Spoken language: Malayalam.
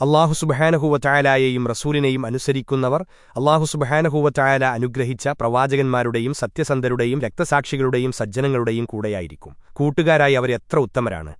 അള്ളാഹു സുബഹാനഹൂവറ്റായാലയെയും റസൂലിനെയും അനുസരിക്കുന്നവർ അള്ളാഹു സുബഹാനഹൂവറ്റായാല അനുഗ്രഹിച്ച പ്രവാചകന്മാരുടെയും സത്യസന്ധരുടെയും രക്തസാക്ഷികളുടെയും സജ്ജനങ്ങളുടെയും കൂടെയായിരിക്കും. കൂട്ടുകാരായി അവർ എത്ര ഉത്തമരാണ്.